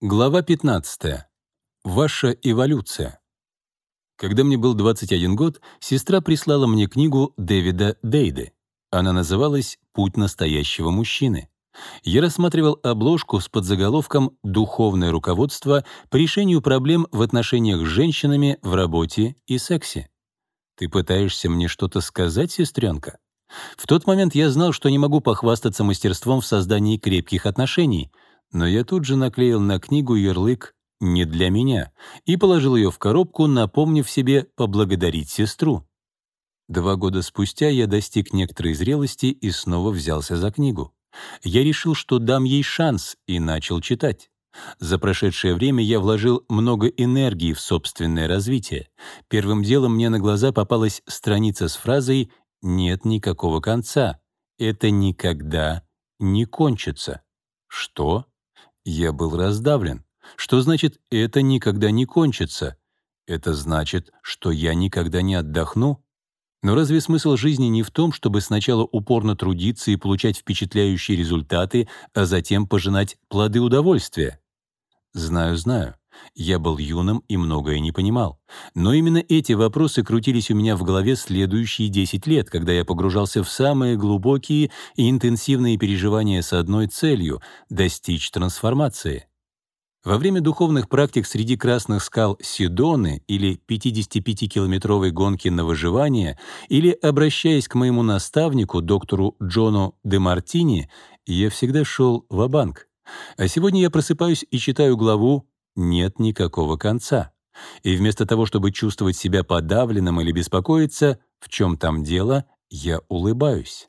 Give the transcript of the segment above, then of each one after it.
Глава 15. Ваша эволюция. Когда мне был 21 год, сестра прислала мне книгу Дэвида Дейды. Она называлась «Путь настоящего мужчины». Я рассматривал обложку с подзаголовком «Духовное руководство по решению проблем в отношениях с женщинами в работе и сексе». «Ты пытаешься мне что-то сказать, сестренка?» В тот момент я знал, что не могу похвастаться мастерством в создании крепких отношений, но я тут же наклеил на книгу ярлык «Не для меня» и положил ее в коробку, напомнив себе поблагодарить сестру. Два года спустя я достиг некоторой зрелости и снова взялся за книгу. Я решил, что дам ей шанс, и начал читать. За прошедшее время я вложил много энергии в собственное развитие. Первым делом мне на глаза попалась страница с фразой «нет никакого конца». Это никогда не кончится. Что? Я был раздавлен. Что значит «это никогда не кончится»? Это значит, что я никогда не отдохну? Но разве смысл жизни не в том, чтобы сначала упорно трудиться и получать впечатляющие результаты, а затем пожинать плоды удовольствия? Знаю, знаю. Я был юным и многое не понимал. Но именно эти вопросы крутились у меня в голове следующие 10 лет, когда я погружался в самые глубокие и интенсивные переживания с одной целью — достичь трансформации. Во время духовных практик среди красных скал Сидоны или 55-километровой гонки на выживание или обращаясь к моему наставнику, доктору Джону де Мартини, я всегда шел в банк А сегодня я просыпаюсь и читаю главу «Нет никакого конца». И вместо того, чтобы чувствовать себя подавленным или беспокоиться, в чем там дело, я улыбаюсь.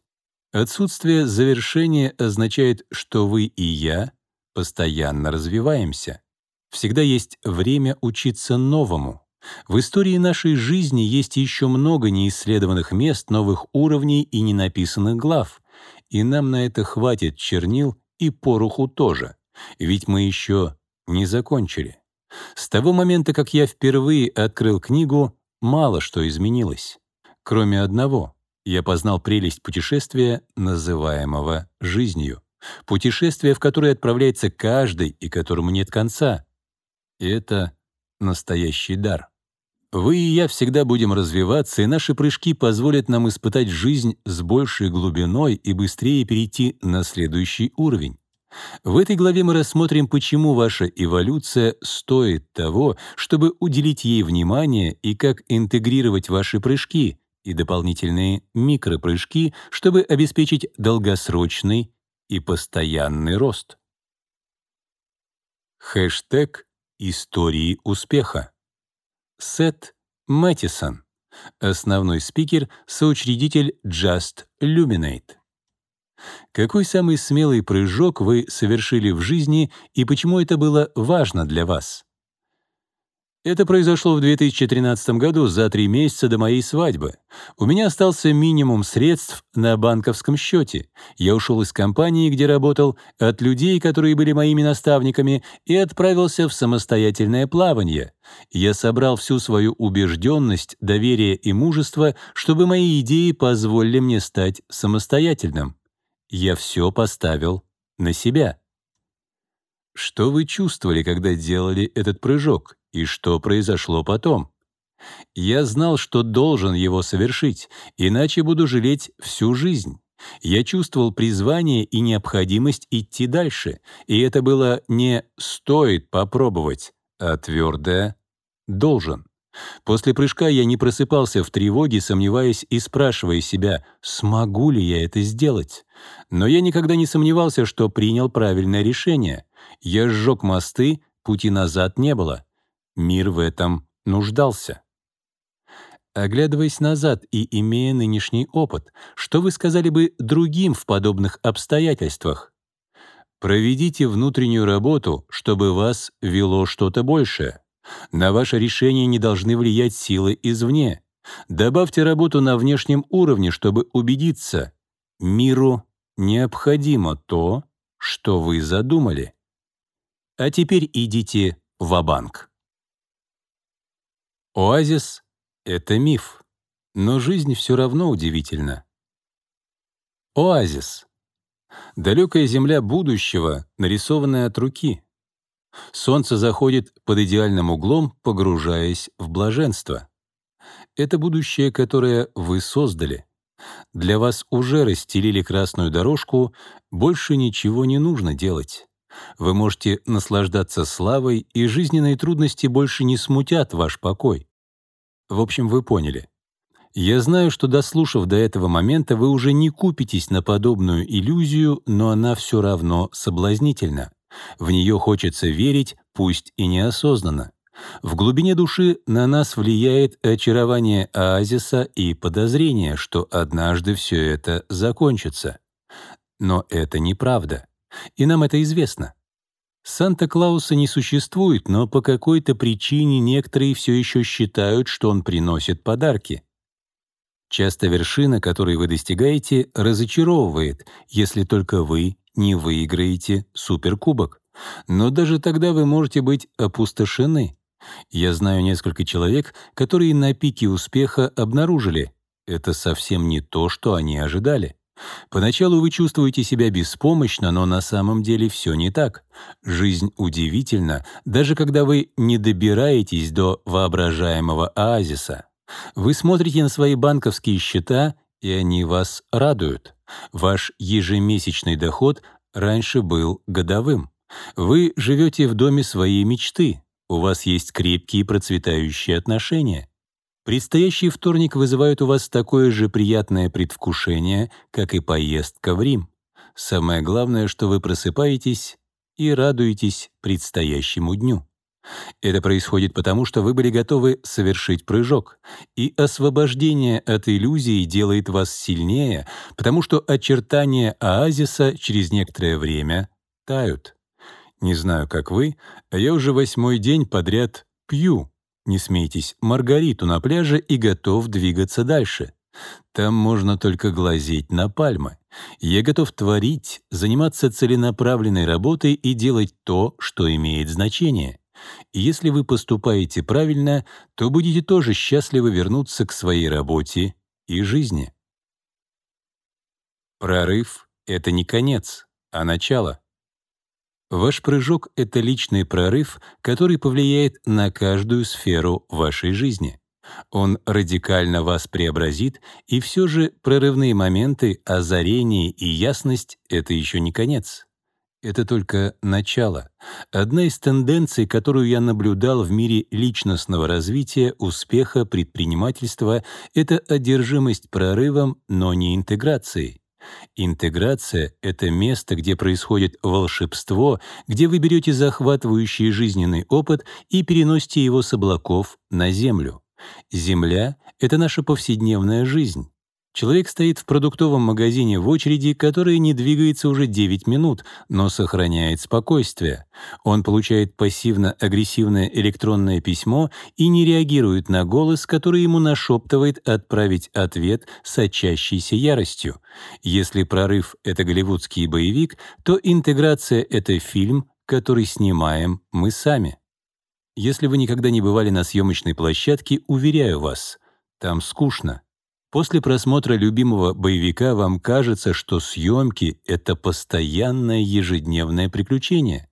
Отсутствие завершения означает, что вы и я постоянно развиваемся. Всегда есть время учиться новому. В истории нашей жизни есть еще много неисследованных мест, новых уровней и ненаписанных глав. И нам на это хватит чернил и пороху тоже. Ведь мы еще не закончили. С того момента, как я впервые открыл книгу, мало что изменилось. Кроме одного — я познал прелесть путешествия, называемого жизнью. Путешествие, в которое отправляется каждый и которому нет конца. И это настоящий дар. Вы и я всегда будем развиваться, и наши прыжки позволят нам испытать жизнь с большей глубиной и быстрее перейти на следующий уровень. В этой главе мы рассмотрим, почему ваша эволюция стоит того, чтобы уделить ей внимание и как интегрировать ваши прыжки и дополнительные микропрыжки, чтобы обеспечить долгосрочный и постоянный рост. Хэштег «Истории успеха». Сет Мэттисон. Основной спикер, соучредитель Just Luminate. Какой самый смелый прыжок вы совершили в жизни и почему это было важно для вас? Это произошло в 2013 году, за три месяца до моей свадьбы. У меня остался минимум средств на банковском счете. Я ушел из компании, где работал, от людей, которые были моими наставниками, и отправился в самостоятельное плавание. Я собрал всю свою убежденность, доверие и мужество, чтобы мои идеи позволили мне стать самостоятельным. Я все поставил на себя. Что вы чувствовали, когда делали этот прыжок? И что произошло потом? Я знал, что должен его совершить, иначе буду жалеть всю жизнь. Я чувствовал призвание и необходимость идти дальше, и это было не «стоит попробовать», а твердое «должен». После прыжка я не просыпался в тревоге, сомневаясь и спрашивая себя, смогу ли я это сделать. Но я никогда не сомневался, что принял правильное решение. Я сжег мосты, пути назад не было. Мир в этом нуждался. Оглядываясь назад и имея нынешний опыт, что вы сказали бы другим в подобных обстоятельствах? Проведите внутреннюю работу, чтобы вас вело что-то большее. На ваше решение не должны влиять силы извне. Добавьте работу на внешнем уровне, чтобы убедиться, миру необходимо то, что вы задумали. А теперь идите в банк Оазис — это миф, но жизнь все равно удивительна. Оазис — далекая земля будущего, нарисованная от руки. Солнце заходит под идеальным углом, погружаясь в блаженство. Это будущее, которое вы создали. Для вас уже расстелили красную дорожку, больше ничего не нужно делать. Вы можете наслаждаться славой, и жизненные трудности больше не смутят ваш покой. В общем, вы поняли. Я знаю, что дослушав до этого момента, вы уже не купитесь на подобную иллюзию, но она все равно соблазнительна. В нее хочется верить, пусть и неосознанно. В глубине души на нас влияет очарование оазиса и подозрение, что однажды все это закончится. Но это неправда. И нам это известно. Санта-Клауса не существует, но по какой-то причине некоторые все еще считают, что он приносит подарки. Часто вершина, которой вы достигаете, разочаровывает, если только вы не выиграете суперкубок. Но даже тогда вы можете быть опустошены. Я знаю несколько человек, которые на пике успеха обнаружили, это совсем не то, что они ожидали. Поначалу вы чувствуете себя беспомощно, но на самом деле все не так. Жизнь удивительна, даже когда вы не добираетесь до воображаемого оазиса. Вы смотрите на свои банковские счета, и они вас радуют. Ваш ежемесячный доход раньше был годовым. Вы живете в доме своей мечты. У вас есть крепкие процветающие отношения. Предстоящий вторник вызывает у вас такое же приятное предвкушение, как и поездка в Рим. Самое главное, что вы просыпаетесь и радуетесь предстоящему дню. Это происходит потому, что вы были готовы совершить прыжок, и освобождение от иллюзий делает вас сильнее, потому что очертания оазиса через некоторое время тают. Не знаю, как вы, а я уже восьмой день подряд пью не смейтесь, Маргариту на пляже и готов двигаться дальше. Там можно только глазеть на пальмы. Я готов творить, заниматься целенаправленной работой и делать то, что имеет значение. И если вы поступаете правильно, то будете тоже счастливы вернуться к своей работе и жизни. Прорыв — это не конец, а начало. Ваш прыжок — это личный прорыв, который повлияет на каждую сферу вашей жизни. Он радикально вас преобразит, и все же прорывные моменты, озарение и ясность — это еще не конец. Это только начало. Одна из тенденций, которую я наблюдал в мире личностного развития, успеха, предпринимательства — это одержимость прорывом, но не интеграцией. Интеграция — это место, где происходит волшебство, где вы берете захватывающий жизненный опыт и переносите его с облаков на Землю. Земля — это наша повседневная жизнь. Человек стоит в продуктовом магазине в очереди, которая не двигается уже 9 минут, но сохраняет спокойствие. Он получает пассивно-агрессивное электронное письмо и не реагирует на голос, который ему нашептывает отправить ответ с сочащейся яростью. Если прорыв — это голливудский боевик, то интеграция — это фильм, который снимаем мы сами. Если вы никогда не бывали на съемочной площадке, уверяю вас, там скучно. После просмотра любимого боевика вам кажется, что съемки — это постоянное ежедневное приключение.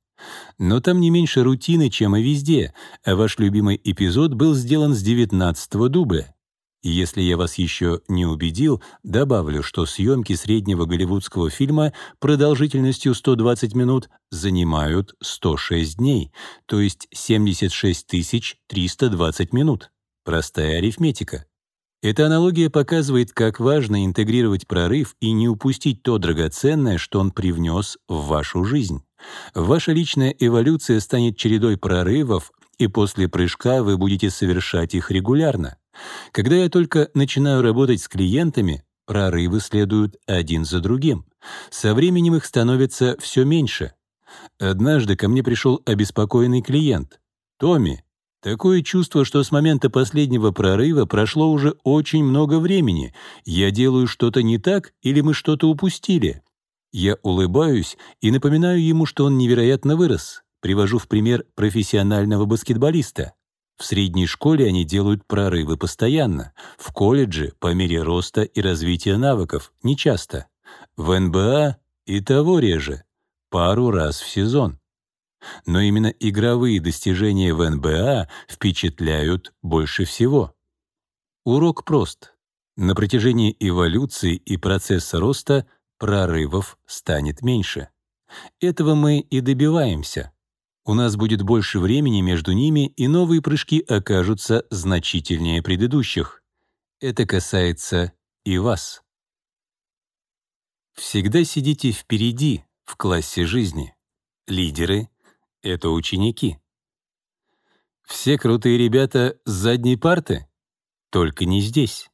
Но там не меньше рутины, чем и везде, а ваш любимый эпизод был сделан с 19-го дубля. И если я вас еще не убедил, добавлю, что съемки среднего голливудского фильма продолжительностью 120 минут занимают 106 дней, то есть 76 320 минут. Простая арифметика. Эта аналогия показывает, как важно интегрировать прорыв и не упустить то драгоценное, что он привнес в вашу жизнь. Ваша личная эволюция станет чередой прорывов, и после прыжка вы будете совершать их регулярно. Когда я только начинаю работать с клиентами, прорывы следуют один за другим. Со временем их становится все меньше. Однажды ко мне пришел обеспокоенный клиент. «Томми, Такое чувство, что с момента последнего прорыва прошло уже очень много времени. Я делаю что-то не так или мы что-то упустили? Я улыбаюсь и напоминаю ему, что он невероятно вырос. Привожу в пример профессионального баскетболиста. В средней школе они делают прорывы постоянно. В колледже — по мере роста и развития навыков, нечасто. В НБА и того реже, пару раз в сезон. Но именно игровые достижения в НБА впечатляют больше всего. Урок прост. На протяжении эволюции и процесса роста прорывов станет меньше. Этого мы и добиваемся. У нас будет больше времени между ними, и новые прыжки окажутся значительнее предыдущих. Это касается и вас. Всегда сидите впереди в классе жизни. Лидеры — это ученики. Все крутые ребята с задней парты? Только не здесь.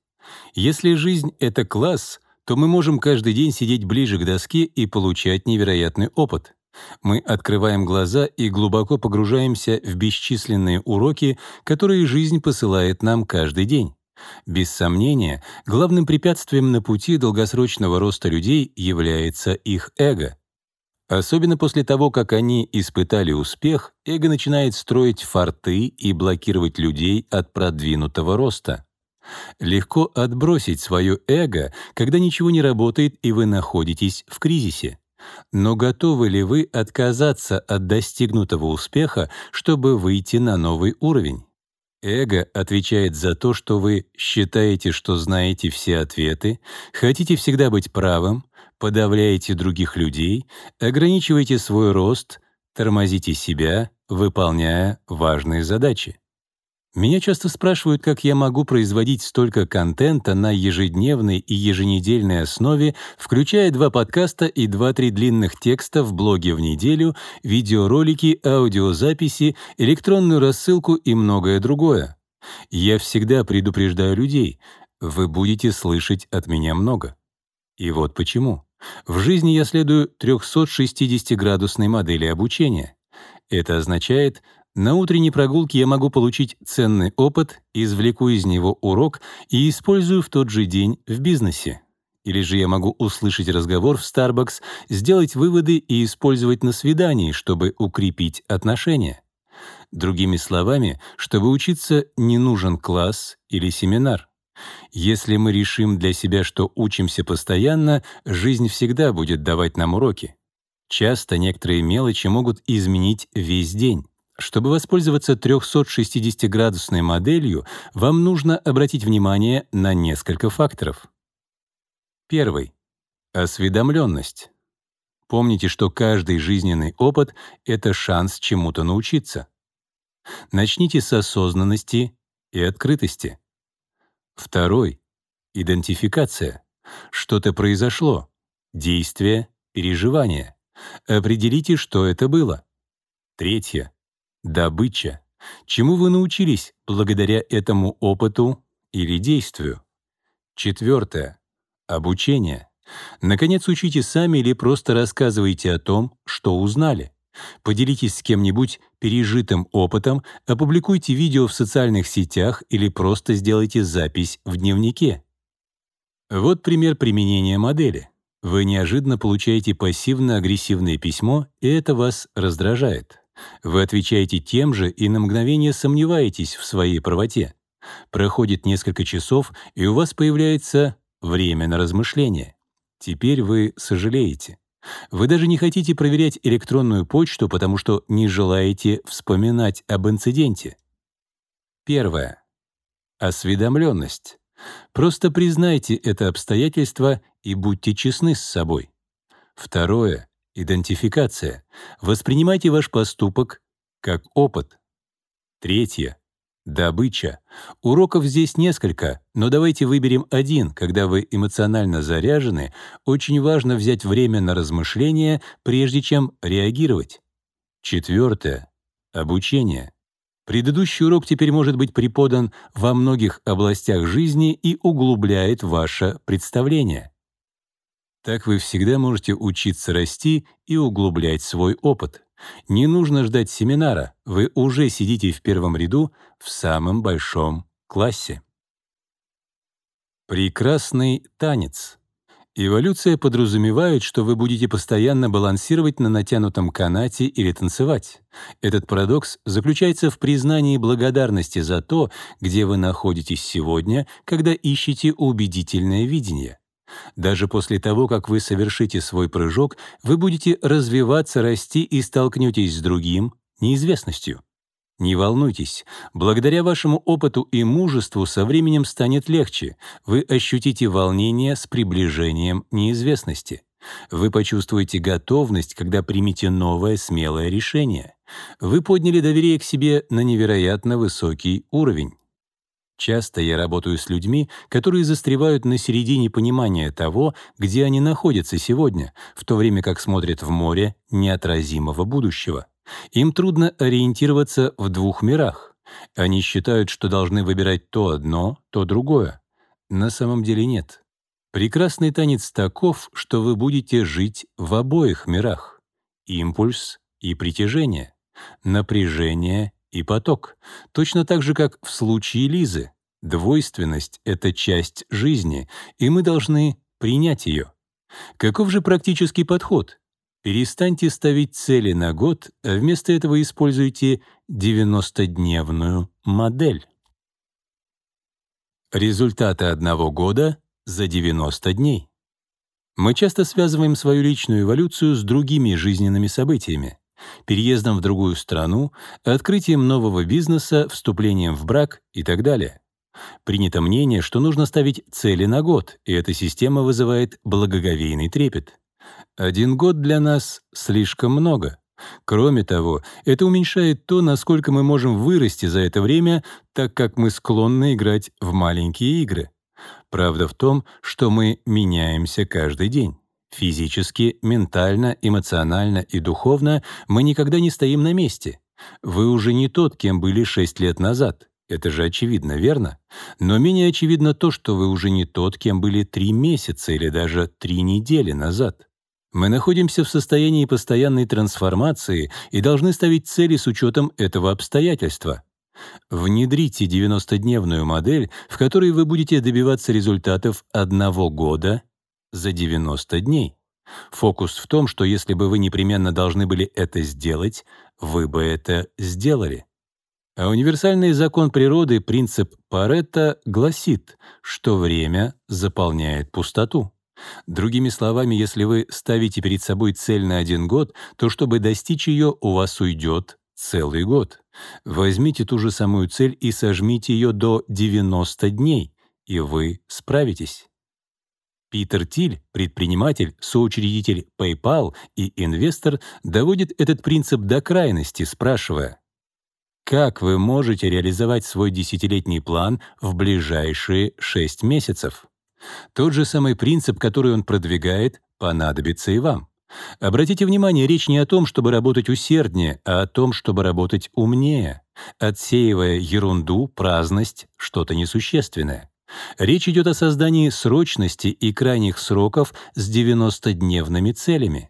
Если жизнь — это класс, то мы можем каждый день сидеть ближе к доске и получать невероятный опыт. Мы открываем глаза и глубоко погружаемся в бесчисленные уроки, которые жизнь посылает нам каждый день. Без сомнения, главным препятствием на пути долгосрочного роста людей является их эго. Особенно после того, как они испытали успех, эго начинает строить форты и блокировать людей от продвинутого роста. Легко отбросить свое эго, когда ничего не работает и вы находитесь в кризисе. Но готовы ли вы отказаться от достигнутого успеха, чтобы выйти на новый уровень? Эго отвечает за то, что вы считаете, что знаете все ответы, хотите всегда быть правым, подавляете других людей, ограничиваете свой рост, тормозите себя, выполняя важные задачи. Меня часто спрашивают, как я могу производить столько контента на ежедневной и еженедельной основе, включая два подкаста и два-три длинных текста в блоге в неделю, видеоролики, аудиозаписи, электронную рассылку и многое другое. Я всегда предупреждаю людей, вы будете слышать от меня много. И вот почему. В жизни я следую 360-градусной модели обучения. Это означает, на утренней прогулке я могу получить ценный опыт, извлеку из него урок и использую в тот же день в бизнесе. Или же я могу услышать разговор в Starbucks, сделать выводы и использовать на свидании, чтобы укрепить отношения. Другими словами, чтобы учиться, не нужен класс или семинар. Если мы решим для себя, что учимся постоянно, жизнь всегда будет давать нам уроки. Часто некоторые мелочи могут изменить весь день. Чтобы воспользоваться 360-градусной моделью, вам нужно обратить внимание на несколько факторов. Первый — осведомленность. Помните, что каждый жизненный опыт — это шанс чему-то научиться. Начните с осознанности и открытости. Второй — идентификация. Что-то произошло. Действие, переживание. Определите, что это было. Третье Добыча. Чему вы научились благодаря этому опыту или действию? Четвертое. Обучение. Наконец, учите сами или просто рассказывайте о том, что узнали. Поделитесь с кем-нибудь пережитым опытом, опубликуйте видео в социальных сетях или просто сделайте запись в дневнике. Вот пример применения модели. Вы неожиданно получаете пассивно-агрессивное письмо, и это вас раздражает. Вы отвечаете тем же и на мгновение сомневаетесь в своей правоте. Проходит несколько часов, и у вас появляется время на размышление. Теперь вы сожалеете. Вы даже не хотите проверять электронную почту, потому что не желаете вспоминать об инциденте. Первое. Осведомленность. Просто признайте это обстоятельство и будьте честны с собой. Второе. Идентификация. Воспринимайте ваш поступок как опыт. Третье. Добыча. Уроков здесь несколько, но давайте выберем один. Когда вы эмоционально заряжены, очень важно взять время на размышление, прежде чем реагировать. Четвертое. Обучение. Предыдущий урок теперь может быть преподан во многих областях жизни и углубляет ваше представление. Так вы всегда можете учиться расти и углублять свой опыт. Не нужно ждать семинара, вы уже сидите в первом ряду в самом большом классе. Прекрасный танец. Эволюция подразумевает, что вы будете постоянно балансировать на натянутом канате или танцевать. Этот парадокс заключается в признании благодарности за то, где вы находитесь сегодня, когда ищете убедительное видение. Даже после того, как вы совершите свой прыжок, вы будете развиваться, расти и столкнетесь с другим, неизвестностью. Не волнуйтесь, благодаря вашему опыту и мужеству со временем станет легче, вы ощутите волнение с приближением неизвестности. Вы почувствуете готовность, когда примете новое смелое решение. Вы подняли доверие к себе на невероятно высокий уровень. Часто я работаю с людьми, которые застревают на середине понимания того, где они находятся сегодня, в то время как смотрят в море неотразимого будущего. Им трудно ориентироваться в двух мирах. Они считают, что должны выбирать то одно, то другое. На самом деле нет. Прекрасный танец таков, что вы будете жить в обоих мирах. Импульс и притяжение, напряжение и поток. Точно так же, как в случае Лизы. Двойственность — это часть жизни, и мы должны принять ее. Каков же практический подход? Перестаньте ставить цели на год, а вместо этого используйте 90-дневную модель. Результаты одного года за 90 дней. Мы часто связываем свою личную эволюцию с другими жизненными событиями переездом в другую страну, открытием нового бизнеса, вступлением в брак и так далее. Принято мнение, что нужно ставить цели на год, и эта система вызывает благоговейный трепет. Один год для нас слишком много. Кроме того, это уменьшает то, насколько мы можем вырасти за это время, так как мы склонны играть в маленькие игры. Правда в том, что мы меняемся каждый день. Физически, ментально, эмоционально и духовно мы никогда не стоим на месте. Вы уже не тот, кем были шесть лет назад. Это же очевидно, верно? Но менее очевидно то, что вы уже не тот, кем были три месяца или даже три недели назад. Мы находимся в состоянии постоянной трансформации и должны ставить цели с учетом этого обстоятельства. Внедрите 90-дневную модель, в которой вы будете добиваться результатов одного года за 90 дней. Фокус в том, что если бы вы непременно должны были это сделать, вы бы это сделали. А универсальный закон природы, принцип Паретта, гласит, что время заполняет пустоту. Другими словами, если вы ставите перед собой цель на один год, то чтобы достичь ее, у вас уйдет целый год. Возьмите ту же самую цель и сожмите ее до 90 дней, и вы справитесь. Питер Тиль, предприниматель, соучредитель PayPal и инвестор, доводит этот принцип до крайности, спрашивая, как вы можете реализовать свой десятилетний план в ближайшие шесть месяцев? Тот же самый принцип, который он продвигает, понадобится и вам. Обратите внимание, речь не о том, чтобы работать усерднее, а о том, чтобы работать умнее, отсеивая ерунду, праздность, что-то несущественное. Речь идет о создании срочности и крайних сроков с 90-дневными целями.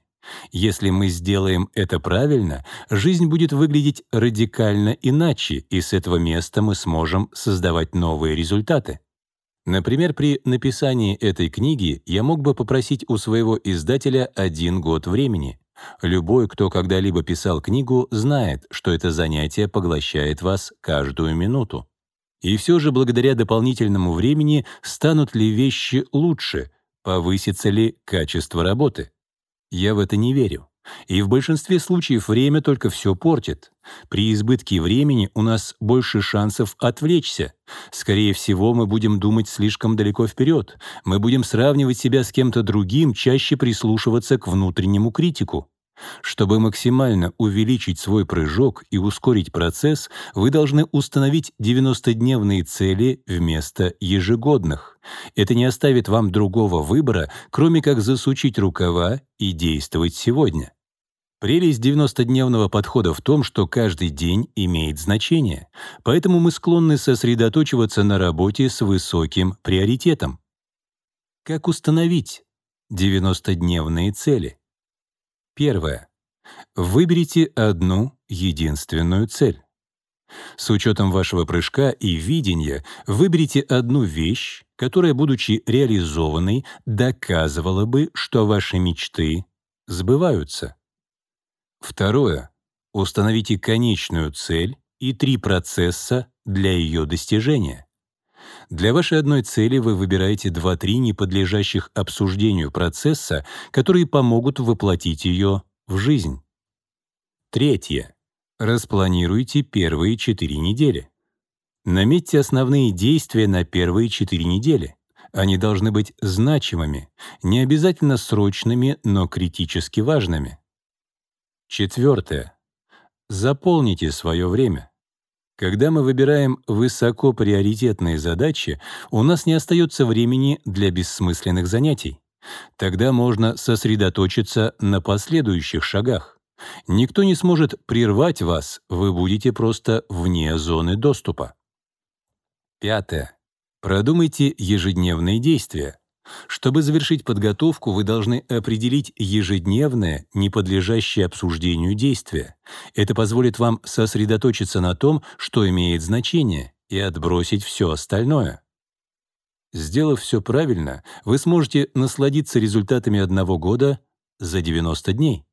Если мы сделаем это правильно, жизнь будет выглядеть радикально иначе, и с этого места мы сможем создавать новые результаты. Например, при написании этой книги я мог бы попросить у своего издателя один год времени. Любой, кто когда-либо писал книгу, знает, что это занятие поглощает вас каждую минуту. И все же благодаря дополнительному времени станут ли вещи лучше, повысится ли качество работы? Я в это не верю. И в большинстве случаев время только все портит. При избытке времени у нас больше шансов отвлечься. Скорее всего, мы будем думать слишком далеко вперед. Мы будем сравнивать себя с кем-то другим, чаще прислушиваться к внутреннему критику. Чтобы максимально увеличить свой прыжок и ускорить процесс, вы должны установить 90-дневные цели вместо ежегодных. Это не оставит вам другого выбора, кроме как засучить рукава и действовать сегодня. Прелесть 90-дневного подхода в том, что каждый день имеет значение, поэтому мы склонны сосредоточиваться на работе с высоким приоритетом. Как установить 90-дневные цели? Первое. Выберите одну единственную цель. С учетом вашего прыжка и видения выберите одну вещь, которая, будучи реализованной, доказывала бы, что ваши мечты сбываются. Второе. Установите конечную цель и три процесса для ее достижения. Для вашей одной цели вы выбираете 2-3 неподлежащих обсуждению процесса, которые помогут воплотить ее в жизнь. Третье. Распланируйте первые 4 недели. Наметьте основные действия на первые 4 недели. Они должны быть значимыми, не обязательно срочными, но критически важными. Четвертое. Заполните свое время. Когда мы выбираем высокоприоритетные задачи, у нас не остается времени для бессмысленных занятий. Тогда можно сосредоточиться на последующих шагах. Никто не сможет прервать вас, вы будете просто вне зоны доступа. Пятое. Продумайте ежедневные действия. Чтобы завершить подготовку, вы должны определить ежедневное, не подлежащее обсуждению действие. Это позволит вам сосредоточиться на том, что имеет значение, и отбросить все остальное. Сделав все правильно, вы сможете насладиться результатами одного года за 90 дней.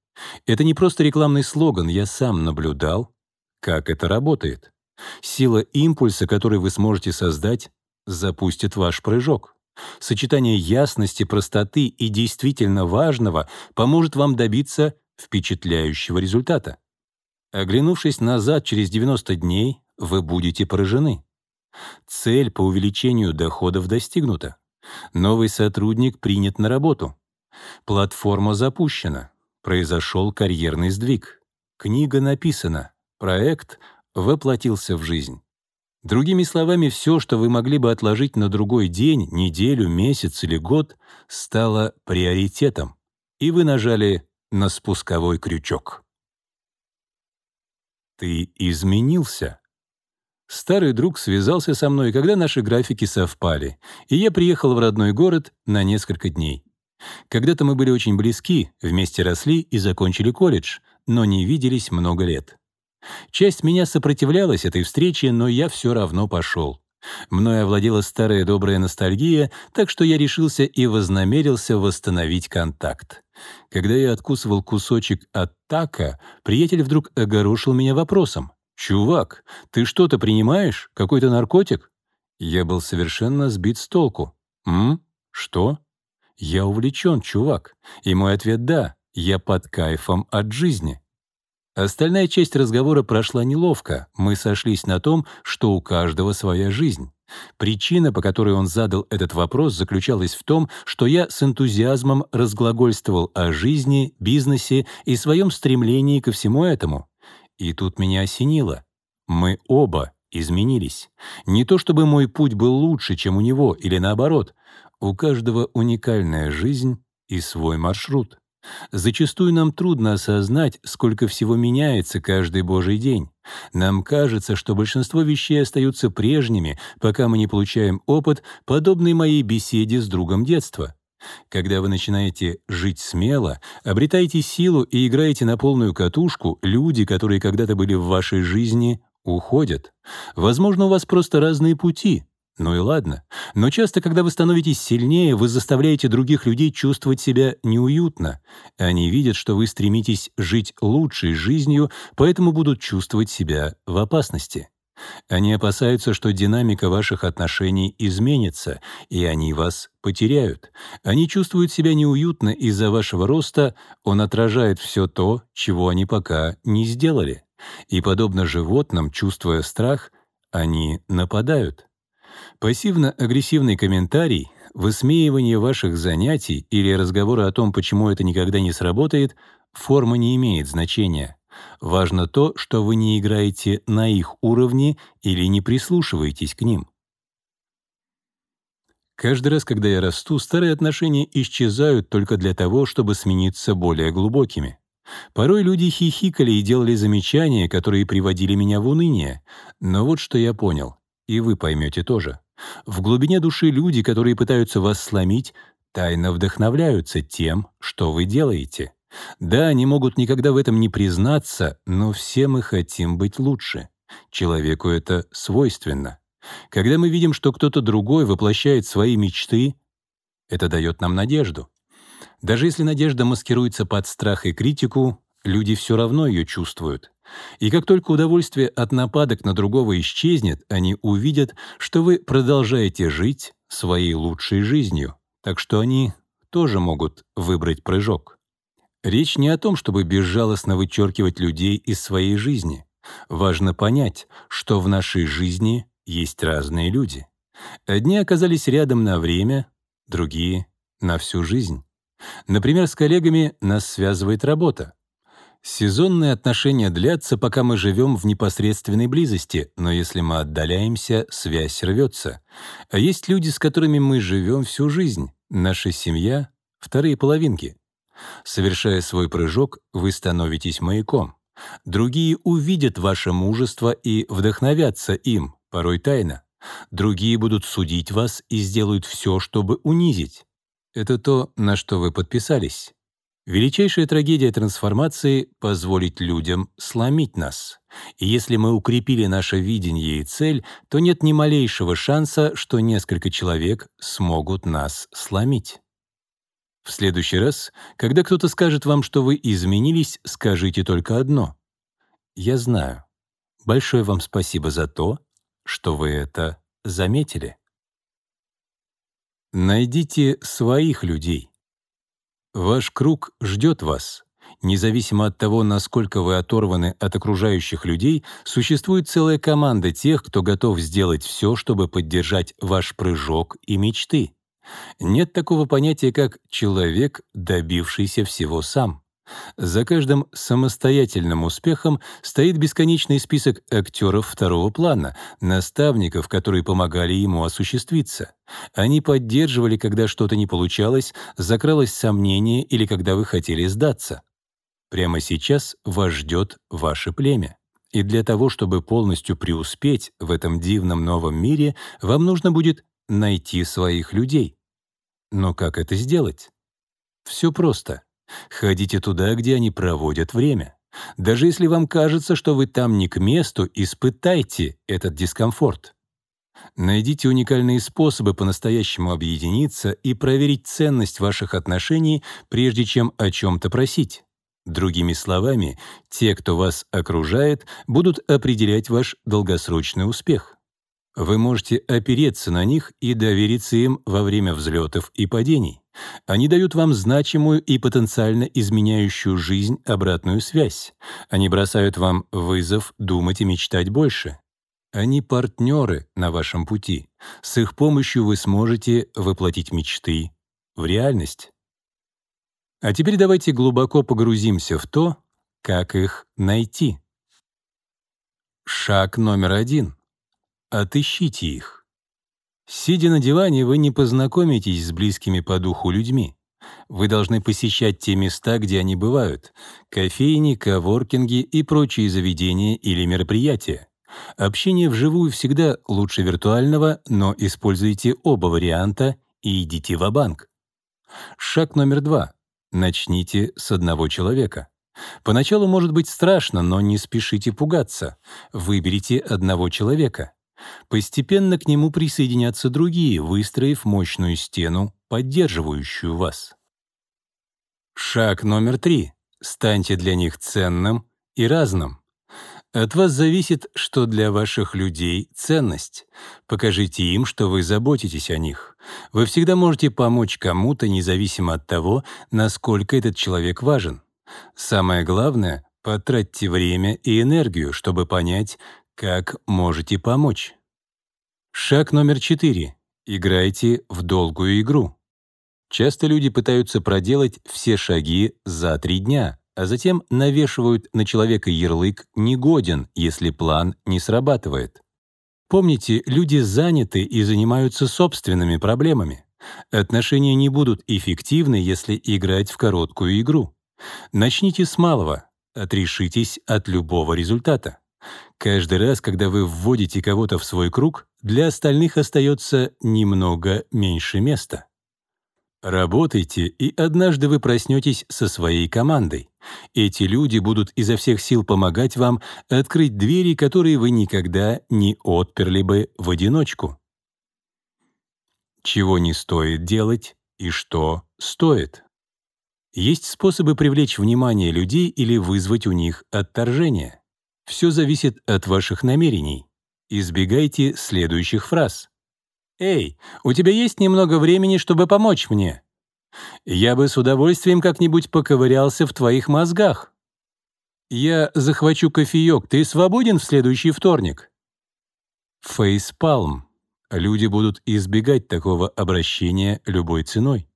Это не просто рекламный слоган, я сам наблюдал, как это работает. Сила импульса, который вы сможете создать, запустит ваш прыжок. Сочетание ясности, простоты и действительно важного поможет вам добиться впечатляющего результата. Оглянувшись назад через 90 дней, вы будете поражены. Цель по увеличению доходов достигнута. Новый сотрудник принят на работу. Платформа запущена. Произошел карьерный сдвиг. Книга написана. Проект воплотился в жизнь. Другими словами, все, что вы могли бы отложить на другой день, неделю, месяц или год, стало приоритетом, и вы нажали на спусковой крючок. Ты изменился. Старый друг связался со мной, когда наши графики совпали, и я приехал в родной город на несколько дней. Когда-то мы были очень близки, вместе росли и закончили колледж, но не виделись много лет. Часть меня сопротивлялась этой встрече, но я все равно пошел. Мною овладела старая добрая ностальгия, так что я решился и вознамерился восстановить контакт. Когда я откусывал кусочек от така, приятель вдруг огорошил меня вопросом. «Чувак, ты что-то принимаешь? Какой-то наркотик?» Я был совершенно сбит с толку. «М? Что?» «Я увлечен, чувак». И мой ответ «да». Я под кайфом от жизни. Остальная часть разговора прошла неловко. Мы сошлись на том, что у каждого своя жизнь. Причина, по которой он задал этот вопрос, заключалась в том, что я с энтузиазмом разглагольствовал о жизни, бизнесе и своем стремлении ко всему этому. И тут меня осенило. Мы оба изменились. Не то чтобы мой путь был лучше, чем у него, или наоборот. У каждого уникальная жизнь и свой маршрут. Зачастую нам трудно осознать, сколько всего меняется каждый божий день. Нам кажется, что большинство вещей остаются прежними, пока мы не получаем опыт, подобный моей беседе с другом детства. Когда вы начинаете жить смело, обретаете силу и играете на полную катушку, люди, которые когда-то были в вашей жизни, уходят. Возможно, у вас просто разные пути, ну и ладно. Но часто, когда вы становитесь сильнее, вы заставляете других людей чувствовать себя неуютно. Они видят, что вы стремитесь жить лучшей жизнью, поэтому будут чувствовать себя в опасности. Они опасаются, что динамика ваших отношений изменится, и они вас потеряют. Они чувствуют себя неуютно из-за вашего роста, он отражает все то, чего они пока не сделали. И, подобно животным, чувствуя страх, они нападают. Пассивно-агрессивный комментарий, высмеивание ваших занятий или разговоры о том, почему это никогда не сработает, форма не имеет значения. Важно то, что вы не играете на их уровне или не прислушиваетесь к ним. Каждый раз, когда я расту, старые отношения исчезают только для того, чтобы смениться более глубокими. Порой люди хихикали и делали замечания, которые приводили меня в уныние. Но вот что я понял и вы поймете тоже. В глубине души люди, которые пытаются вас сломить, тайно вдохновляются тем, что вы делаете. Да, они могут никогда в этом не признаться, но все мы хотим быть лучше. Человеку это свойственно. Когда мы видим, что кто-то другой воплощает свои мечты, это дает нам надежду. Даже если надежда маскируется под страх и критику, люди все равно ее чувствуют. И как только удовольствие от нападок на другого исчезнет, они увидят, что вы продолжаете жить своей лучшей жизнью, так что они тоже могут выбрать прыжок. Речь не о том, чтобы безжалостно вычеркивать людей из своей жизни. Важно понять, что в нашей жизни есть разные люди. Одни оказались рядом на время, другие — на всю жизнь. Например, с коллегами нас связывает работа. Сезонные отношения длятся, пока мы живем в непосредственной близости, но если мы отдаляемся, связь рвется. А есть люди, с которыми мы живем всю жизнь. Наша семья — вторые половинки. Совершая свой прыжок, вы становитесь маяком. Другие увидят ваше мужество и вдохновятся им, порой тайно. Другие будут судить вас и сделают все, чтобы унизить. Это то, на что вы подписались. Величайшая трагедия трансформации — позволить людям сломить нас. И если мы укрепили наше видение и цель, то нет ни малейшего шанса, что несколько человек смогут нас сломить. В следующий раз, когда кто-то скажет вам, что вы изменились, скажите только одно. «Я знаю. Большое вам спасибо за то, что вы это заметили». Найдите своих людей. Ваш круг ждет вас. Независимо от того, насколько вы оторваны от окружающих людей, существует целая команда тех, кто готов сделать все, чтобы поддержать ваш прыжок и мечты. Нет такого понятия, как «человек, добившийся всего сам». За каждым самостоятельным успехом стоит бесконечный список актеров второго плана, наставников, которые помогали ему осуществиться. Они поддерживали, когда что-то не получалось, закралось сомнение или когда вы хотели сдаться. Прямо сейчас вас ждет ваше племя. И для того, чтобы полностью преуспеть в этом дивном новом мире, вам нужно будет найти своих людей. Но как это сделать? Все просто. Ходите туда, где они проводят время. Даже если вам кажется, что вы там не к месту, испытайте этот дискомфорт. Найдите уникальные способы по-настоящему объединиться и проверить ценность ваших отношений, прежде чем о чем-то просить. Другими словами, те, кто вас окружает, будут определять ваш долгосрочный успех. Вы можете опереться на них и довериться им во время взлетов и падений. Они дают вам значимую и потенциально изменяющую жизнь обратную связь. Они бросают вам вызов думать и мечтать больше. Они партнеры на вашем пути. С их помощью вы сможете воплотить мечты в реальность. А теперь давайте глубоко погрузимся в то, как их найти. Шаг номер один — Отыщите их. Сидя на диване, вы не познакомитесь с близкими по духу людьми. Вы должны посещать те места, где они бывают — кофейни, коворкинги и прочие заведения или мероприятия. Общение вживую всегда лучше виртуального, но используйте оба варианта и идите в банк Шаг номер два. Начните с одного человека. Поначалу может быть страшно, но не спешите пугаться. Выберите одного человека. Постепенно к нему присоединятся другие, выстроив мощную стену, поддерживающую вас. Шаг номер три. Станьте для них ценным и разным. От вас зависит, что для ваших людей ценность. Покажите им, что вы заботитесь о них. Вы всегда можете помочь кому-то, независимо от того, насколько этот человек важен. Самое главное — потратьте время и энергию, чтобы понять, как можете помочь? Шаг номер четыре. Играйте в долгую игру. Часто люди пытаются проделать все шаги за три дня, а затем навешивают на человека ярлык «негоден», если план не срабатывает. Помните, люди заняты и занимаются собственными проблемами. Отношения не будут эффективны, если играть в короткую игру. Начните с малого, отрешитесь от любого результата. Каждый раз, когда вы вводите кого-то в свой круг, для остальных остается немного меньше места. Работайте, и однажды вы проснетесь со своей командой. Эти люди будут изо всех сил помогать вам открыть двери, которые вы никогда не отперли бы в одиночку. Чего не стоит делать и что стоит. Есть способы привлечь внимание людей или вызвать у них отторжение. Все зависит от ваших намерений. Избегайте следующих фраз. «Эй, у тебя есть немного времени, чтобы помочь мне?» «Я бы с удовольствием как-нибудь поковырялся в твоих мозгах». «Я захвачу кофеек, ты свободен в следующий вторник?» Фейспалм. Люди будут избегать такого обращения любой ценой.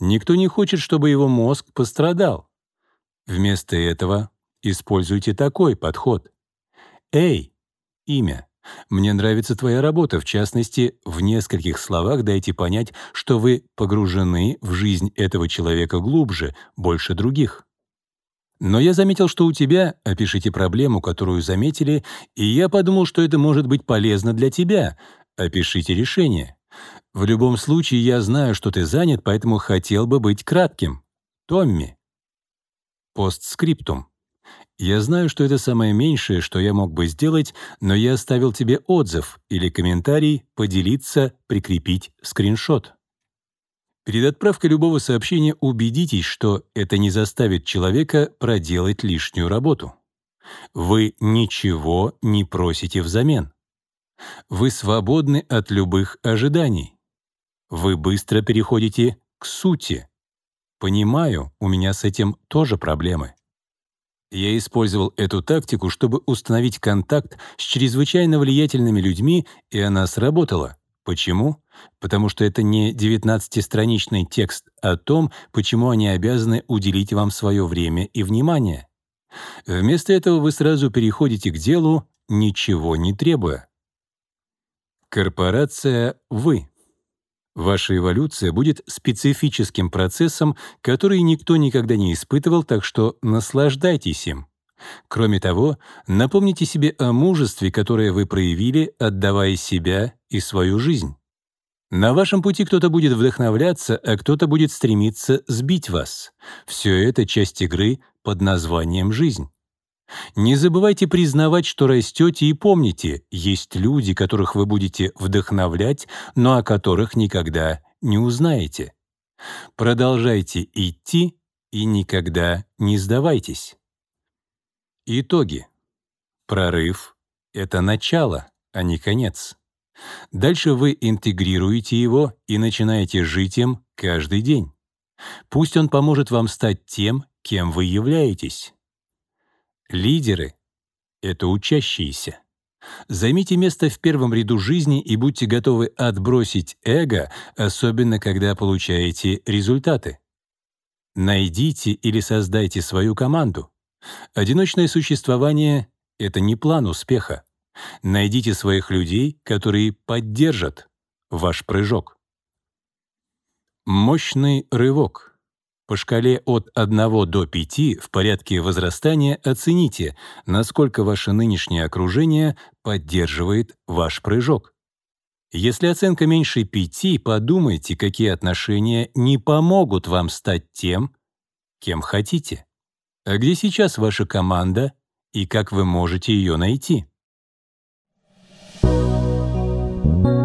Никто не хочет, чтобы его мозг пострадал. Вместо этого используйте такой подход. «Эй, имя. Мне нравится твоя работа, в частности, в нескольких словах дайте понять, что вы погружены в жизнь этого человека глубже, больше других. Но я заметил, что у тебя, опишите проблему, которую заметили, и я подумал, что это может быть полезно для тебя. Опишите решение. В любом случае, я знаю, что ты занят, поэтому хотел бы быть кратким. Томми. Постскриптум. Я знаю, что это самое меньшее, что я мог бы сделать, но я оставил тебе отзыв или комментарий, поделиться, прикрепить скриншот. Перед отправкой любого сообщения убедитесь, что это не заставит человека проделать лишнюю работу. Вы ничего не просите взамен. Вы свободны от любых ожиданий. Вы быстро переходите к сути. Понимаю, у меня с этим тоже проблемы. Я использовал эту тактику, чтобы установить контакт с чрезвычайно влиятельными людьми, и она сработала. Почему? Потому что это не 19-страничный текст о том, почему они обязаны уделить вам свое время и внимание. Вместо этого вы сразу переходите к делу, ничего не требуя. Корпорация «Вы». Ваша эволюция будет специфическим процессом, который никто никогда не испытывал, так что наслаждайтесь им. Кроме того, напомните себе о мужестве, которое вы проявили, отдавая себя и свою жизнь. На вашем пути кто-то будет вдохновляться, а кто-то будет стремиться сбить вас. Все это часть игры под названием «жизнь». Не забывайте признавать, что растете, и помните, есть люди, которых вы будете вдохновлять, но о которых никогда не узнаете. Продолжайте идти и никогда не сдавайтесь. Итоги. Прорыв — это начало, а не конец. Дальше вы интегрируете его и начинаете жить им каждый день. Пусть он поможет вам стать тем, кем вы являетесь. Лидеры — это учащиеся. Займите место в первом ряду жизни и будьте готовы отбросить эго, особенно когда получаете результаты. Найдите или создайте свою команду. Одиночное существование — это не план успеха. Найдите своих людей, которые поддержат ваш прыжок. Мощный рывок — по шкале от 1 до 5 в порядке возрастания оцените, насколько ваше нынешнее окружение поддерживает ваш прыжок. Если оценка меньше 5, подумайте, какие отношения не помогут вам стать тем, кем хотите. А где сейчас ваша команда и как вы можете ее найти? Thank you.